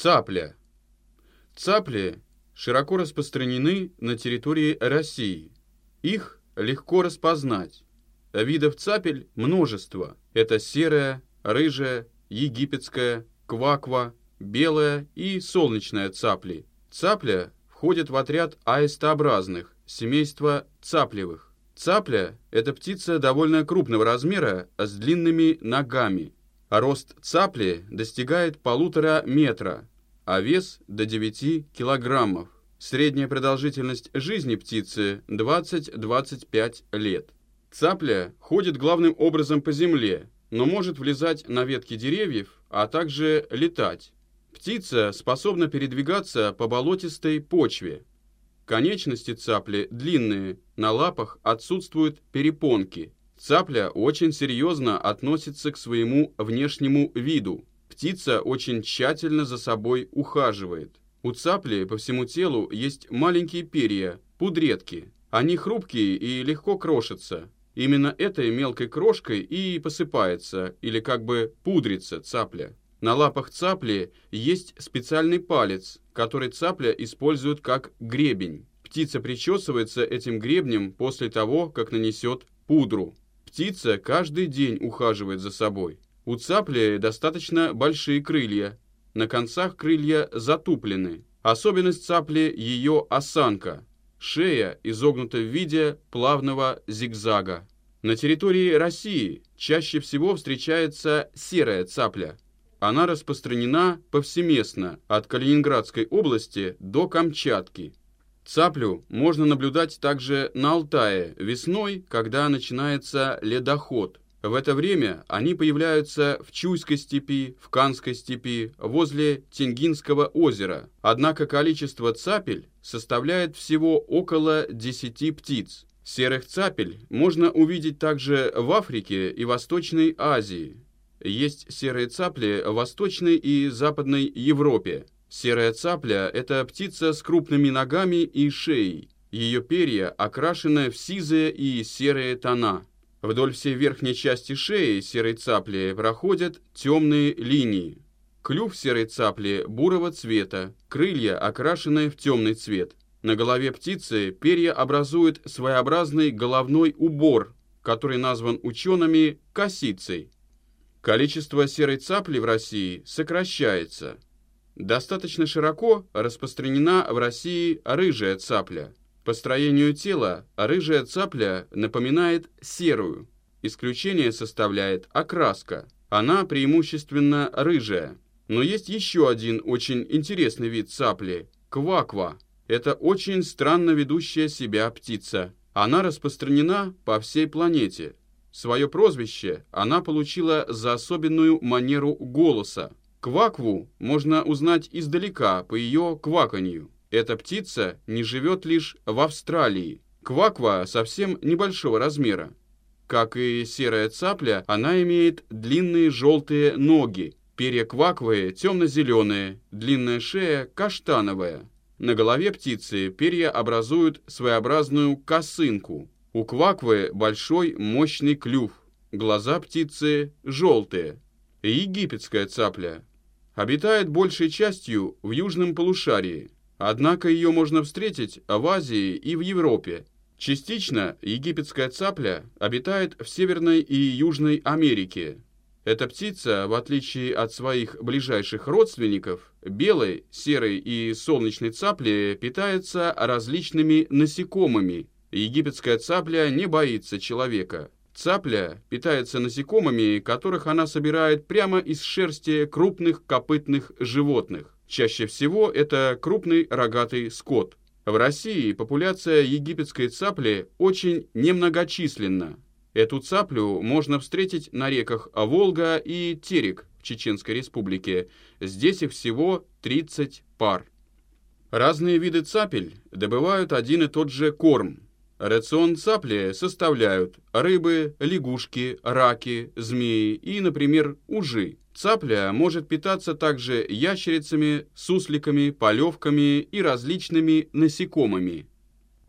Цапля. Цапли широко распространены на территории России. Их легко распознать. Видов цапель множество. Это серая, рыжая, египетская, кваква, белая и солнечная цапли. Цапля входит в отряд аистообразных, семейства цаплевых. Цапля – это птица довольно крупного размера с длинными ногами. А рост цапли достигает полутора метра, а вес до 9 килограммов. Средняя продолжительность жизни птицы 20-25 лет. Цапля ходит главным образом по земле, но может влезать на ветки деревьев, а также летать. Птица способна передвигаться по болотистой почве. Конечности цапли длинные, на лапах отсутствуют перепонки. Цапля очень серьезно относится к своему внешнему виду. Птица очень тщательно за собой ухаживает. У цапли по всему телу есть маленькие перья, пудретки. Они хрупкие и легко крошатся. Именно этой мелкой крошкой и посыпается, или как бы пудрится цапля. На лапах цапли есть специальный палец, который цапля использует как гребень. Птица причесывается этим гребнем после того, как нанесет пудру. Птица каждый день ухаживает за собой. У цапли достаточно большие крылья. На концах крылья затуплены. Особенность цапли – ее осанка. Шея изогнута в виде плавного зигзага. На территории России чаще всего встречается серая цапля. Она распространена повсеместно, от Калининградской области до Камчатки. Цаплю можно наблюдать также на Алтае весной, когда начинается ледоход. В это время они появляются в Чуйской степи, в Канской степи, возле Тенгинского озера. Однако количество цапель составляет всего около 10 птиц. Серых цапель можно увидеть также в Африке и Восточной Азии. Есть серые цапли в Восточной и Западной Европе. Серая цапля – это птица с крупными ногами и шеей. Ее перья окрашены в сизые и серые тона. Вдоль всей верхней части шеи серой цапли проходят темные линии. Клюв серой цапли бурого цвета, крылья окрашены в темный цвет. На голове птицы перья образуют своеобразный головной убор, который назван учеными косицей. Количество серой цапли в России сокращается. Достаточно широко распространена в России рыжая цапля. По строению тела рыжая цапля напоминает серую. Исключение составляет окраска. Она преимущественно рыжая. Но есть еще один очень интересный вид цапли – кваква. Это очень странно ведущая себя птица. Она распространена по всей планете. Свое прозвище она получила за особенную манеру голоса. Квакву можно узнать издалека по ее кваканью. Эта птица не живет лишь в Австралии. Кваква совсем небольшого размера. Как и серая цапля, она имеет длинные желтые ноги. Перья кваквы темно-зеленые, длинная шея каштановая. На голове птицы перья образуют своеобразную косынку. У кваквы большой мощный клюв. Глаза птицы желтые. Египетская цапля. Обитает большей частью в южном полушарии. Однако ее можно встретить в Азии и в Европе. Частично египетская цапля обитает в Северной и Южной Америке. Эта птица, в отличие от своих ближайших родственников, белой, серой и солнечной цапли, питается различными насекомыми. Египетская цапля не боится человека. Цапля питается насекомыми, которых она собирает прямо из шерсти крупных копытных животных. Чаще всего это крупный рогатый скот. В России популяция египетской цапли очень немногочисленна. Эту цаплю можно встретить на реках Волга и Терек в Чеченской республике. Здесь их всего 30 пар. Разные виды цапель добывают один и тот же корм. Рацион цапли составляют рыбы, лягушки, раки, змеи и, например, ужи. Цапля может питаться также ящерицами, сусликами, полевками и различными насекомыми.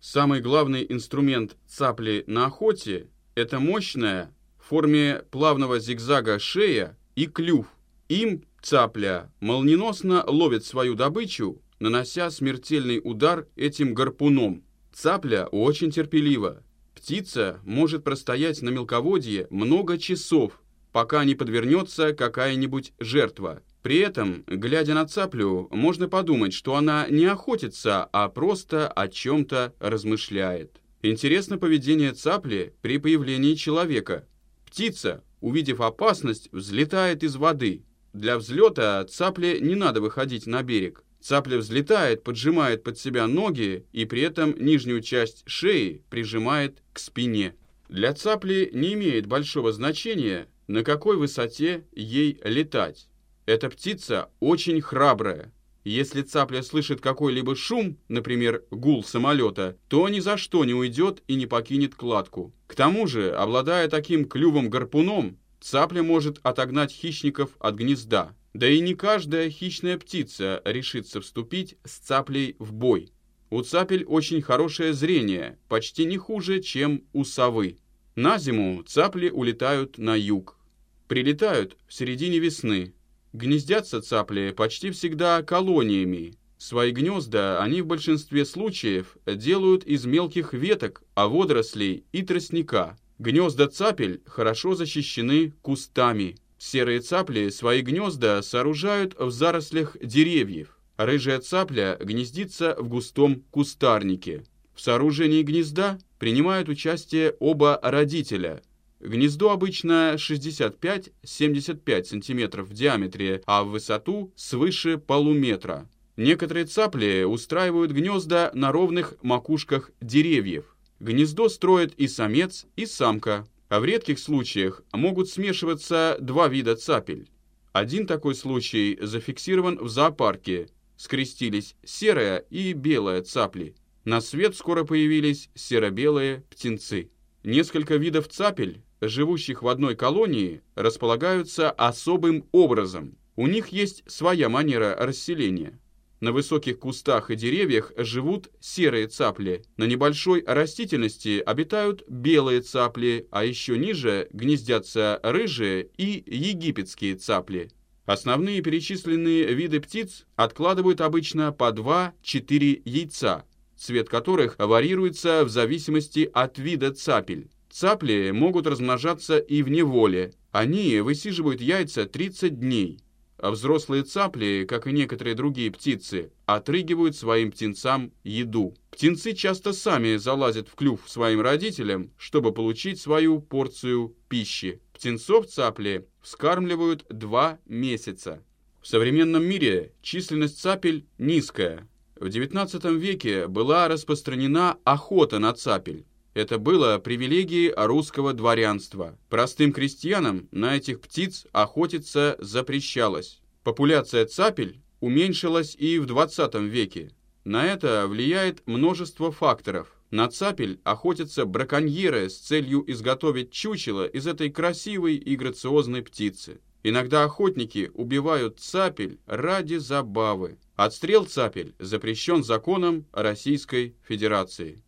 Самый главный инструмент цапли на охоте это мощная в форме плавного зигзага шея и клюв. Им цапля молниеносно ловит свою добычу, нанося смертельный удар этим гарпуном. Цапля очень терпелива. Птица может простоять на мелководье много часов, пока не подвернется какая-нибудь жертва. При этом, глядя на цаплю, можно подумать, что она не охотится, а просто о чем-то размышляет. Интересно поведение цапли при появлении человека. Птица, увидев опасность, взлетает из воды. Для взлета цапле не надо выходить на берег. Цапля взлетает, поджимает под себя ноги и при этом нижнюю часть шеи прижимает к спине. Для цапли не имеет большого значения, на какой высоте ей летать. Эта птица очень храбрая. Если цапля слышит какой-либо шум, например, гул самолета, то ни за что не уйдет и не покинет кладку. К тому же, обладая таким клювом-гарпуном, цапля может отогнать хищников от гнезда. Да и не каждая хищная птица решится вступить с цаплей в бой. У цапель очень хорошее зрение, почти не хуже, чем у совы. На зиму цапли улетают на юг. Прилетают в середине весны, Гнездятся цапли почти всегда колониями. Свои гнезда они в большинстве случаев делают из мелких веток, а водорослей и тростника. Гнезда цапель хорошо защищены кустами. Серые цапли свои гнезда сооружают в зарослях деревьев. Рыжая цапля гнездится в густом кустарнике. В сооружении гнезда принимают участие оба родителя, Гнездо обычно 65-75 см в диаметре, а в высоту свыше полуметра. Некоторые цапли устраивают гнезда на ровных макушках деревьев. Гнездо строят и самец, и самка, а в редких случаях могут смешиваться два вида цапель. Один такой случай зафиксирован в зоопарке. Скрестились серая и белая цапли. На свет скоро появились серо-белые птенцы. Несколько видов цапель живущих в одной колонии, располагаются особым образом. У них есть своя манера расселения. На высоких кустах и деревьях живут серые цапли. На небольшой растительности обитают белые цапли, а еще ниже гнездятся рыжие и египетские цапли. Основные перечисленные виды птиц откладывают обычно по 2-4 яйца, цвет которых варьируется в зависимости от вида цапель. Цапли могут размножаться и в неволе. Они высиживают яйца 30 дней. А взрослые цапли, как и некоторые другие птицы, отрыгивают своим птенцам еду. Птенцы часто сами залазят в клюв своим родителям, чтобы получить свою порцию пищи. Птенцов цапли вскармливают два месяца. В современном мире численность цапель низкая. В XIX веке была распространена охота на цапель. Это было привилегией русского дворянства. Простым крестьянам на этих птиц охотиться запрещалось. Популяция цапель уменьшилась и в 20 веке. На это влияет множество факторов. На цапель охотятся браконьеры с целью изготовить чучело из этой красивой и грациозной птицы. Иногда охотники убивают цапель ради забавы. Отстрел цапель запрещен законом Российской Федерации.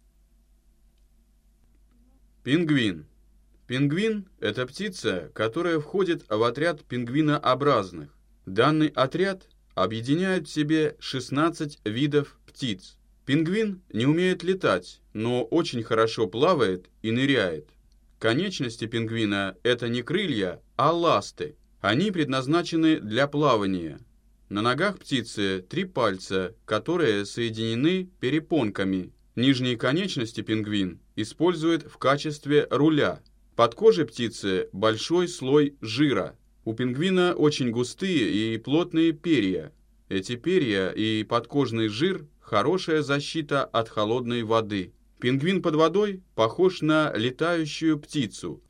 Пингвин. Пингвин – это птица, которая входит в отряд пингвинообразных. Данный отряд объединяет в себе 16 видов птиц. Пингвин не умеет летать, но очень хорошо плавает и ныряет. Конечности пингвина – это не крылья, а ласты. Они предназначены для плавания. На ногах птицы три пальца, которые соединены перепонками. Нижние конечности пингвин использует в качестве руля. Под кожей птицы большой слой жира. У пингвина очень густые и плотные перья. Эти перья и подкожный жир – хорошая защита от холодной воды. Пингвин под водой похож на летающую птицу.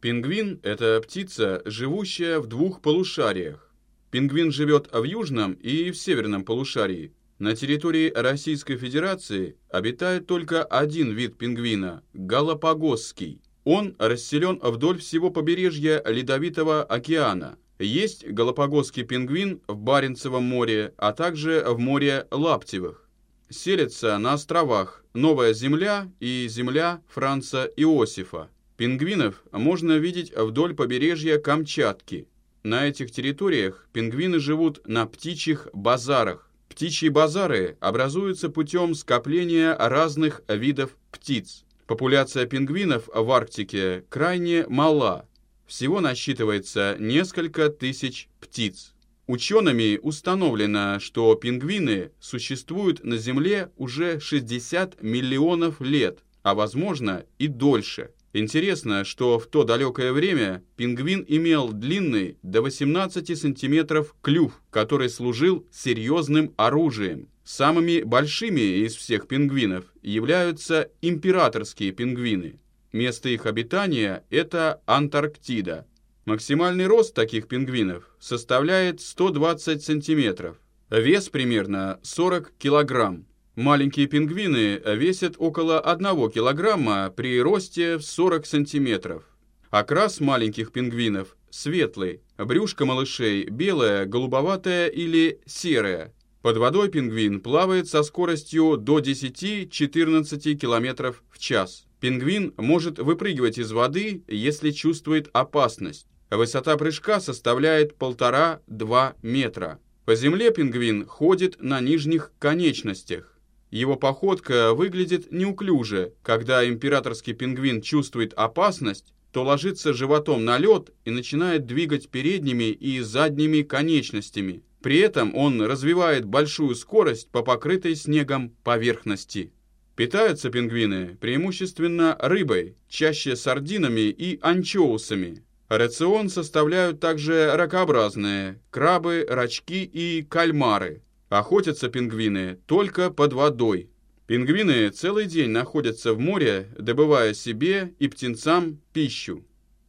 Пингвин – это птица, живущая в двух полушариях. Пингвин живет в южном и в северном полушарии. На территории Российской Федерации обитает только один вид пингвина – галапагосский. Он расселен вдоль всего побережья Ледовитого океана. Есть галапагосский пингвин в Баренцевом море, а также в море Лаптевых. Селятся на островах Новая Земля и Земля Франца Иосифа. Пингвинов можно видеть вдоль побережья Камчатки. На этих территориях пингвины живут на птичьих базарах. Птичьи базары образуются путем скопления разных видов птиц. Популяция пингвинов в Арктике крайне мала. Всего насчитывается несколько тысяч птиц. Учеными установлено, что пингвины существуют на Земле уже 60 миллионов лет, а возможно и дольше. Интересно, что в то далекое время пингвин имел длинный до 18 сантиметров клюв, который служил серьезным оружием. Самыми большими из всех пингвинов являются императорские пингвины. Место их обитания – это Антарктида. Максимальный рост таких пингвинов составляет 120 сантиметров. Вес примерно 40 килограмм. Маленькие пингвины весят около 1 килограмма при росте в 40 сантиметров. Окрас маленьких пингвинов светлый, брюшко малышей белое, голубоватое или серое. Под водой пингвин плавает со скоростью до 10-14 км в час. Пингвин может выпрыгивать из воды, если чувствует опасность. Высота прыжка составляет 1,5-2 метра. По земле пингвин ходит на нижних конечностях. Его походка выглядит неуклюже. Когда императорский пингвин чувствует опасность, то ложится животом на лед и начинает двигать передними и задними конечностями. При этом он развивает большую скорость по покрытой снегом поверхности. Питаются пингвины преимущественно рыбой, чаще сардинами и анчоусами. Рацион составляют также ракообразные, крабы, рачки и кальмары. Охотятся пингвины только под водой. Пингвины целый день находятся в море, добывая себе и птенцам пищу.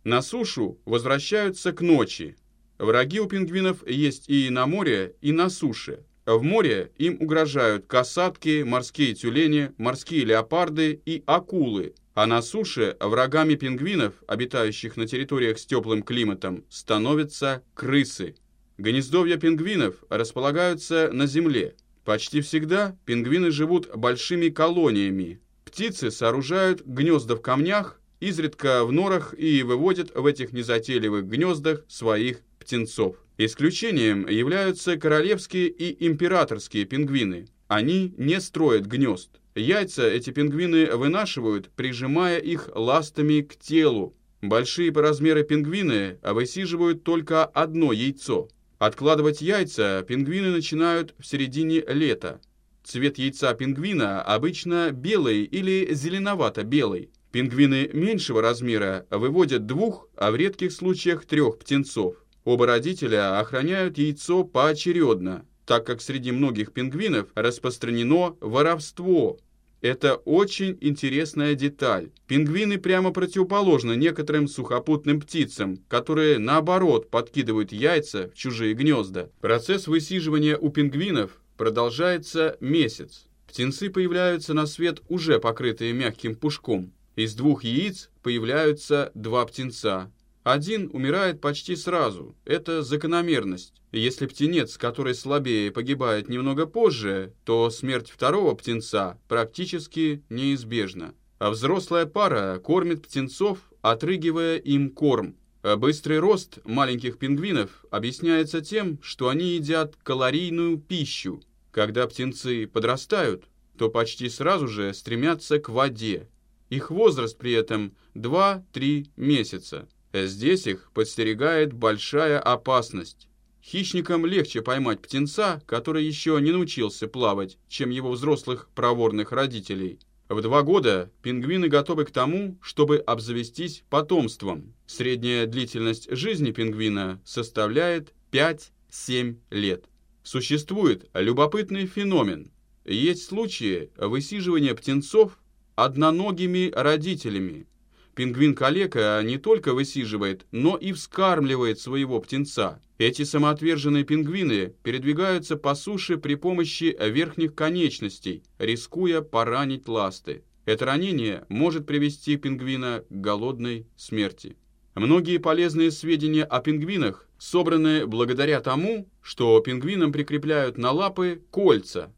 На сушу возвращаются к ночи. Враги у пингвинов есть и на море, и на суше. В море им угрожают касатки, морские тюлени, морские леопарды и акулы, а на суше врагами пингвинов, обитающих на территориях с теплым климатом, становятся крысы. Гнездовья пингвинов располагаются на земле. Почти всегда пингвины живут большими колониями. Птицы сооружают гнезда в камнях, изредка в норах и выводят в этих незатейливых гнездах своих птенцов. Исключением являются королевские и императорские пингвины. Они не строят гнезд. Яйца эти пингвины вынашивают, прижимая их ластами к телу. Большие по размеру пингвины высиживают только одно яйцо. Откладывать яйца пингвины начинают в середине лета. Цвет яйца пингвина обычно белый или зеленовато-белый. Пингвины меньшего размера выводят двух, а в редких случаях трех птенцов. Оба родителя охраняют яйцо поочередно так как среди многих пингвинов распространено воровство. Это очень интересная деталь. Пингвины прямо противоположны некоторым сухопутным птицам, которые, наоборот, подкидывают яйца в чужие гнезда. Процесс высиживания у пингвинов продолжается месяц. Птенцы появляются на свет уже покрытые мягким пушком. Из двух яиц появляются два птенца. Один умирает почти сразу. Это закономерность. Если птенец, который слабее, погибает немного позже, то смерть второго птенца практически неизбежна. А взрослая пара кормит птенцов, отрыгивая им корм. А быстрый рост маленьких пингвинов объясняется тем, что они едят калорийную пищу. Когда птенцы подрастают, то почти сразу же стремятся к воде. Их возраст при этом 2-3 месяца. Здесь их подстерегает большая опасность. Хищникам легче поймать птенца, который еще не научился плавать, чем его взрослых проворных родителей. В два года пингвины готовы к тому, чтобы обзавестись потомством. Средняя длительность жизни пингвина составляет 5-7 лет. Существует любопытный феномен. Есть случаи высиживания птенцов одноногими родителями, Пингвин-калека не только высиживает, но и вскармливает своего птенца. Эти самоотверженные пингвины передвигаются по суше при помощи верхних конечностей, рискуя поранить ласты. Это ранение может привести пингвина к голодной смерти. Многие полезные сведения о пингвинах собраны благодаря тому, что пингвинам прикрепляют на лапы кольца,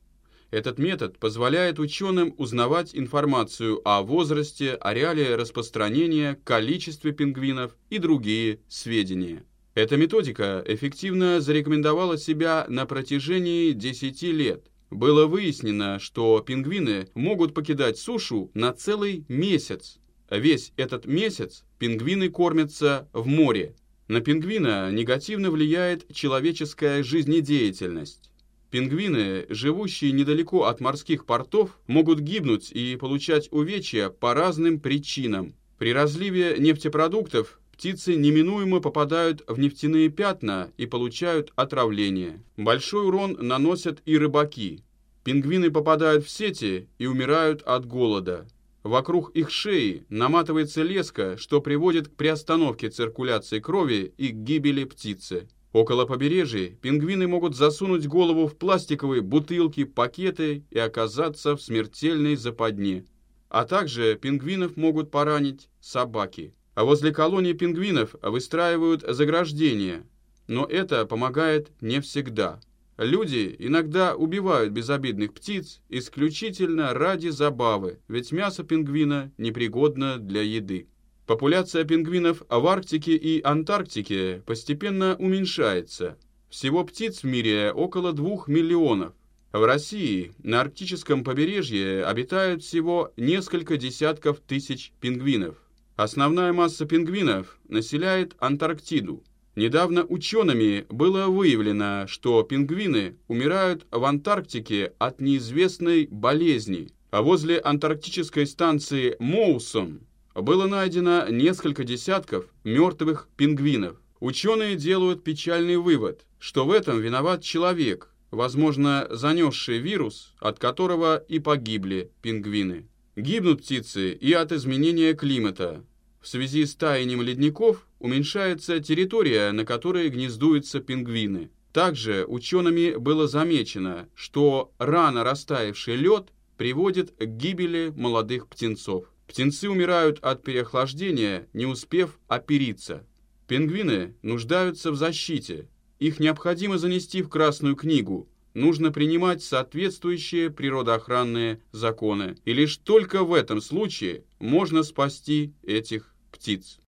этот метод позволяет ученым узнавать информацию о возрасте, ареале распространения, количестве пингвинов и другие сведения. Эта методика эффективно зарекомендовала себя на протяжении 10 лет. Было выяснено, что пингвины могут покидать сушу на целый месяц. Весь этот месяц пингвины кормятся в море. На пингвина негативно влияет человеческая жизнедеятельность. Пингвины, живущие недалеко от морских портов, могут гибнуть и получать увечья по разным причинам. При разливе нефтепродуктов птицы неминуемо попадают в нефтяные пятна и получают отравление. Большой урон наносят и рыбаки. Пингвины попадают в сети и умирают от голода. Вокруг их шеи наматывается леска, что приводит к приостановке циркуляции крови и к гибели птицы. Около побережья пингвины могут засунуть голову в пластиковые бутылки, пакеты и оказаться в смертельной западне. А также пингвинов могут поранить собаки. А возле колонии пингвинов выстраивают заграждения, но это помогает не всегда. Люди иногда убивают безобидных птиц исключительно ради забавы, ведь мясо пингвина непригодно для еды. Популяция пингвинов в Арктике и Антарктике постепенно уменьшается. Всего птиц в мире около 2 миллионов. В России на арктическом побережье обитают всего несколько десятков тысяч пингвинов. Основная масса пингвинов населяет Антарктиду. Недавно учеными было выявлено, что пингвины умирают в Антарктике от неизвестной болезни, а возле антарктической станции Моусон было найдено несколько десятков мертвых пингвинов. Ученые делают печальный вывод, что в этом виноват человек, возможно, занесший вирус, от которого и погибли пингвины. Гибнут птицы и от изменения климата. В связи с таянием ледников уменьшается территория, на которой гнездуются пингвины. Также учеными было замечено, что рано растаявший лед приводит к гибели молодых птенцов. Птенцы умирают от переохлаждения, не успев опериться. Пингвины нуждаются в защите. Их необходимо занести в Красную книгу, нужно принимать соответствующие природоохранные законы. И лишь только в этом случае можно спасти этих птиц.